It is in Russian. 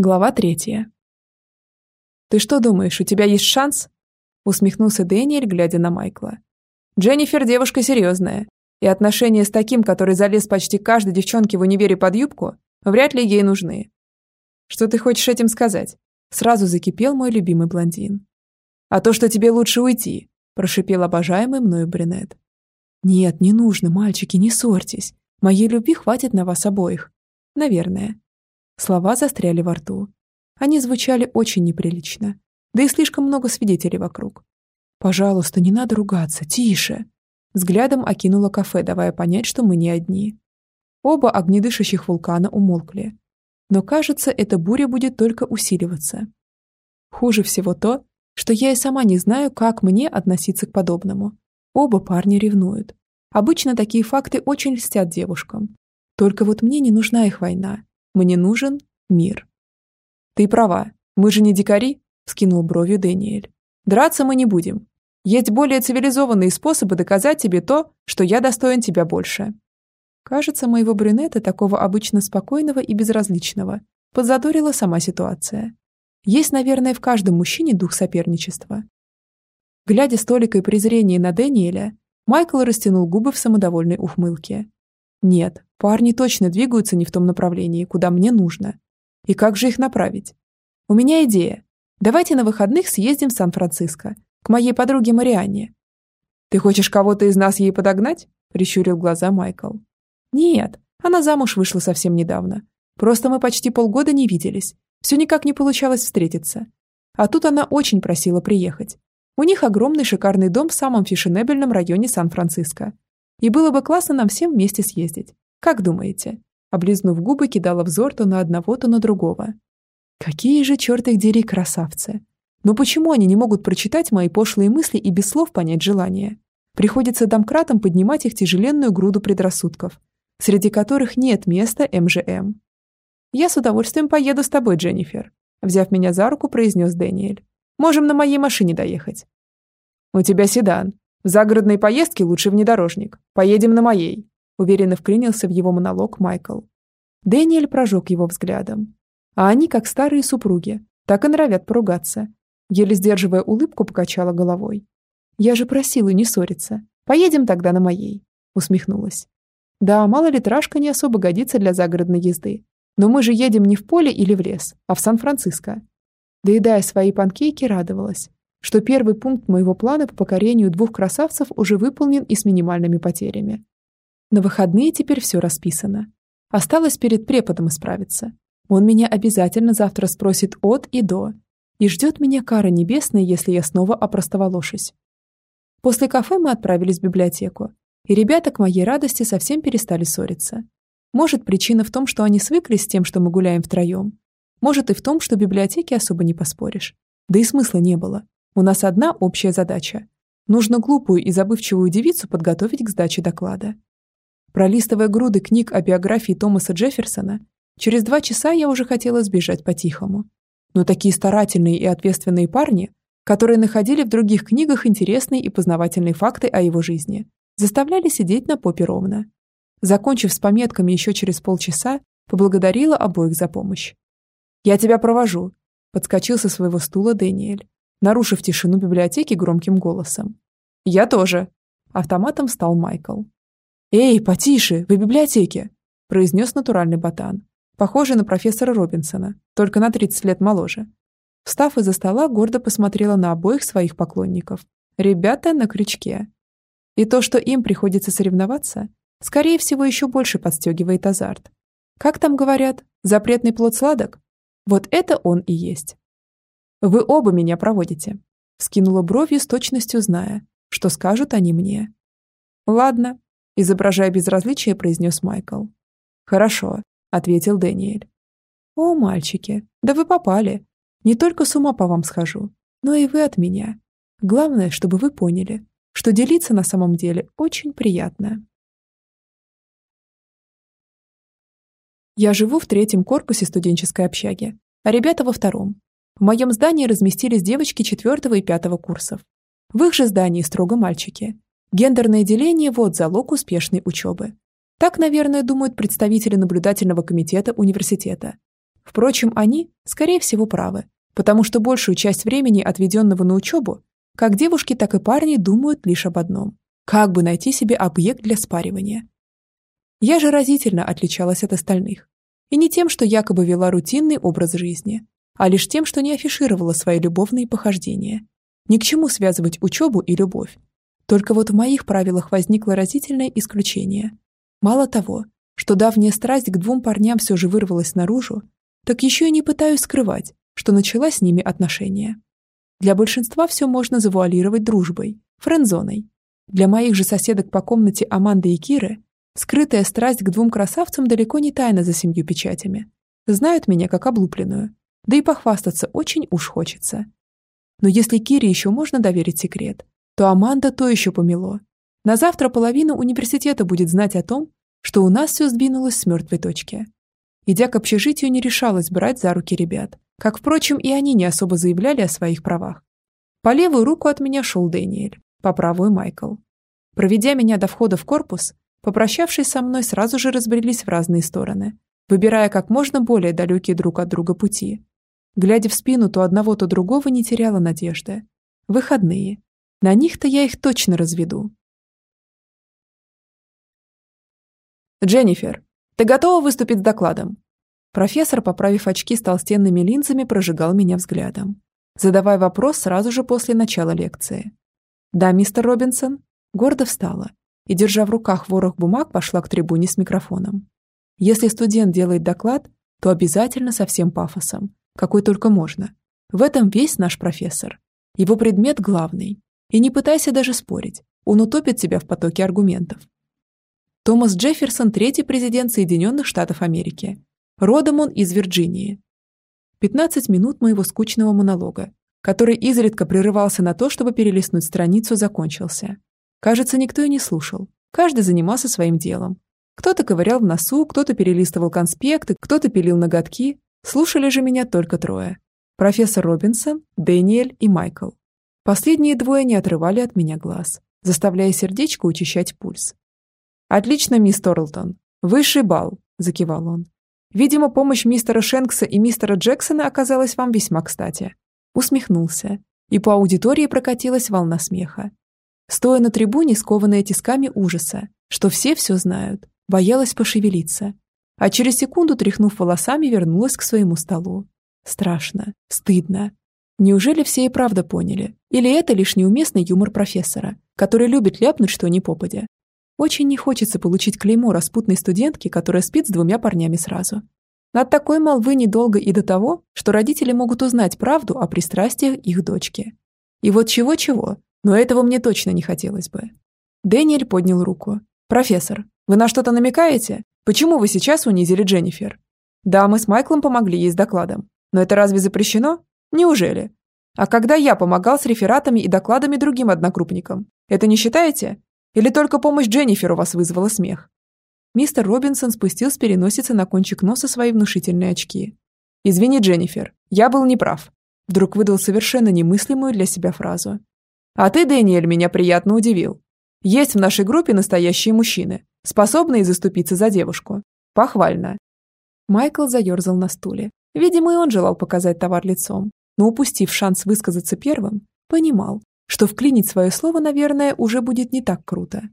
Глава третья. «Ты что думаешь, у тебя есть шанс?» Усмехнулся Дэниэль, глядя на Майкла. «Дженнифер девушка серьезная, и отношения с таким, который залез почти каждой девчонке в универе под юбку, вряд ли ей нужны». «Что ты хочешь этим сказать?» Сразу закипел мой любимый блондин. «А то, что тебе лучше уйти», прошипел обожаемый мною брюнет. «Нет, не нужно, мальчики, не ссорьтесь. Моей любви хватит на вас обоих. Наверное. Слова застряли во рту. Они звучали очень неприлично. Да и слишком много свидетелей вокруг. «Пожалуйста, не надо ругаться, тише!» Взглядом окинула кафе, давая понять, что мы не одни. Оба огнедышащих вулкана умолкли. Но кажется, эта буря будет только усиливаться. Хуже всего то, что я и сама не знаю, как мне относиться к подобному. Оба парня ревнуют. Обычно такие факты очень льстят девушкам. Только вот мне не нужна их война. Мне нужен мир. Ты права, мы же не дикари, скинул бровью Дэниэль. Драться мы не будем. Есть более цивилизованные способы доказать тебе то, что я достоин тебя больше. Кажется, моего брюнета, такого обычно спокойного и безразличного, подзадорила сама ситуация. Есть, наверное, в каждом мужчине дух соперничества. Глядя с толикой презрения на Дэниеля, Майкл растянул губы в самодовольной ухмылке. Нет, парни точно двигаются не в том направлении, куда мне нужно. И как же их направить? У меня идея. Давайте на выходных съездим в Сан-Франциско, к моей подруге Марианне. Ты хочешь кого-то из нас ей подогнать? Прищурил глаза Майкл. Нет, она замуж вышла совсем недавно. Просто мы почти полгода не виделись. Все никак не получалось встретиться. А тут она очень просила приехать. У них огромный шикарный дом в самом фешенебельном районе Сан-Франциско. И было бы классно нам всем вместе съездить. Как думаете?» Облизнув губы, кидала взор то на одного, то на другого. «Какие же, черт их дери, красавцы! Но почему они не могут прочитать мои пошлые мысли и без слов понять желание? Приходится домкратам поднимать их тяжеленную груду предрассудков, среди которых нет места МЖМ. «Я с удовольствием поеду с тобой, Дженнифер», взяв меня за руку, произнес Дэниэль. «Можем на моей машине доехать». «У тебя седан. В загородной поездке лучше внедорожник. Поедем на моей», уверенно вклинился в его монолог Майкл. Дэниэль прожег его взглядом. А они, как старые супруги, так и норовят поругаться. Еле сдерживая улыбку, покачала головой. «Я же просила не ссориться. Поедем тогда на моей», усмехнулась. «Да, малолитражка не особо годится для загородной езды. Но мы же едем не в поле или в лес, а в Сан-Франциско». Доедая свои панкейки, радовалась что первый пункт моего плана по покорению двух красавцев уже выполнен и с минимальными потерями. На выходные теперь все расписано. Осталось перед преподом исправиться. Он меня обязательно завтра спросит от и до. И ждет меня кара небесная, если я снова опростоволошусь. После кафе мы отправились в библиотеку, и ребята к моей радости совсем перестали ссориться. Может, причина в том, что они свыклись с тем, что мы гуляем втроем. Может, и в том, что в библиотеке особо не поспоришь. Да и смысла не было. У нас одна общая задача. Нужно глупую и забывчивую девицу подготовить к сдаче доклада. Пролистывая груды книг о биографии Томаса Джефферсона, через два часа я уже хотела сбежать по-тихому. Но такие старательные и ответственные парни, которые находили в других книгах интересные и познавательные факты о его жизни, заставляли сидеть на попе ровно. Закончив с пометками еще через полчаса, поблагодарила обоих за помощь. «Я тебя провожу», — подскочил со своего стула Дэниэль нарушив тишину библиотеки громким голосом. «Я тоже!» Автоматом встал Майкл. «Эй, потише, вы в библиотеке!» произнес натуральный ботан, похожий на профессора Робинсона, только на 30 лет моложе. Встав из-за стола, гордо посмотрела на обоих своих поклонников. Ребята на крючке. И то, что им приходится соревноваться, скорее всего, еще больше подстегивает азарт. Как там говорят, запретный плод сладок? Вот это он и есть. Вы оба меня проводите. Скинула бровью с точностью зная, что скажут они мне. Ладно, изображая безразличие, произнес Майкл. Хорошо, ответил Дэниэль. О, мальчики, да вы попали. Не только с ума по вам схожу, но и вы от меня. Главное, чтобы вы поняли, что делиться на самом деле очень приятно. Я живу в третьем корпусе студенческой общаги, а ребята во втором. В моем здании разместились девочки четвертого и пятого курсов. В их же здании строго мальчики. Гендерное деление – вот залог успешной учебы. Так, наверное, думают представители наблюдательного комитета университета. Впрочем, они, скорее всего, правы, потому что большую часть времени, отведенного на учебу, как девушки, так и парни думают лишь об одном – как бы найти себе объект для спаривания. Я же разительно отличалась от остальных. И не тем, что якобы вела рутинный образ жизни, а лишь тем, что не афишировала свои любовные похождения. Ни к чему связывать учебу и любовь. Только вот в моих правилах возникло разительное исключение. Мало того, что давняя страсть к двум парням все же вырвалась наружу, так еще и не пытаюсь скрывать, что начала с ними отношения. Для большинства все можно завуалировать дружбой, френдзоной. Для моих же соседок по комнате Аманды и Киры скрытая страсть к двум красавцам далеко не тайна за семью печатями. Знают меня как облупленную, да и похвастаться очень уж хочется. Но если Кире еще можно доверить секрет, то Аманда то еще помело. На завтра половина университета будет знать о том, что у нас все сдвинулось с мертвой точки. Идя к общежитию, не решалась брать за руки ребят. Как, впрочем, и они не особо заявляли о своих правах. По левую руку от меня шел Дэниэль, по правую Майкл. Проведя меня до входа в корпус, попрощавшись со мной, сразу же разбрелись в разные стороны, выбирая как можно более далекие друг от друга пути. Глядя в спину то одного, то другого, не теряла надежды. Выходные. На них-то я их точно разведу. Дженнифер, ты готова выступить с докладом?» Профессор, поправив очки с толстенными линзами, прожигал меня взглядом, задавая вопрос сразу же после начала лекции. «Да, мистер Робинсон?» Гордо встала и, держа в руках ворох бумаг, пошла к трибуне с микрофоном. Если студент делает доклад, то обязательно со всем пафосом, какой только можно. В этом весь наш профессор. Его предмет главный. И не пытайся даже спорить, он утопит тебя в потоке аргументов. Томас Джефферсон – третий президент Соединенных Штатов Америки. Родом он из Вирджинии. 15 минут моего скучного монолога, который изредка прерывался на то, чтобы перелистнуть страницу, закончился. Кажется, никто и не слушал. Каждый занимался своим делом. Кто-то ковырял в носу, кто-то перелистывал конспекты, кто-то пилил ноготки. Слушали же меня только трое. Профессор Робинсон, Дэниэль и Майкл. Последние двое не отрывали от меня глаз, заставляя сердечко учащать пульс. «Отлично, мисс Торлтон. Высший балл», – закивал он. «Видимо, помощь мистера Шенкса и мистера Джексона оказалась вам весьма кстати». Усмехнулся, и по аудитории прокатилась волна смеха. Стоя на трибуне, скованная тисками ужаса, что все все знают, боялась пошевелиться, а через секунду, тряхнув волосами, вернулась к своему столу. Страшно, стыдно. Неужели все и правда поняли? Или это лишь неуместный юмор профессора, который любит ляпнуть что ни попадя? Очень не хочется получить клеймо распутной студентки, которая спит с двумя парнями сразу. От такой молвы недолго и до того, что родители могут узнать правду о пристрастиях их дочки. И вот чего-чего, но этого мне точно не хотелось бы. Дэниэль поднял руку. «Профессор, вы на что-то намекаете? Почему вы сейчас унизили Дженнифер?» «Да, мы с Майклом помогли ей с докладом. Но это разве запрещено? Неужели? А когда я помогал с рефератами и докладами другим однокрупникам, это не считаете? Или только помощь Дженнифер у вас вызвала смех?» Мистер Робинсон спустил с переносицы на кончик носа свои внушительные очки. «Извини, Дженнифер, я был неправ». Вдруг выдал совершенно немыслимую для себя фразу. «А ты, Дэниэль, меня приятно удивил. Есть в нашей группе настоящие мужчины, способные заступиться за девушку. Похвально». Майкл заерзал на стуле. Видимо, и он желал показать товар лицом, но, упустив шанс высказаться первым, понимал, что вклинить свое слово, наверное, уже будет не так круто.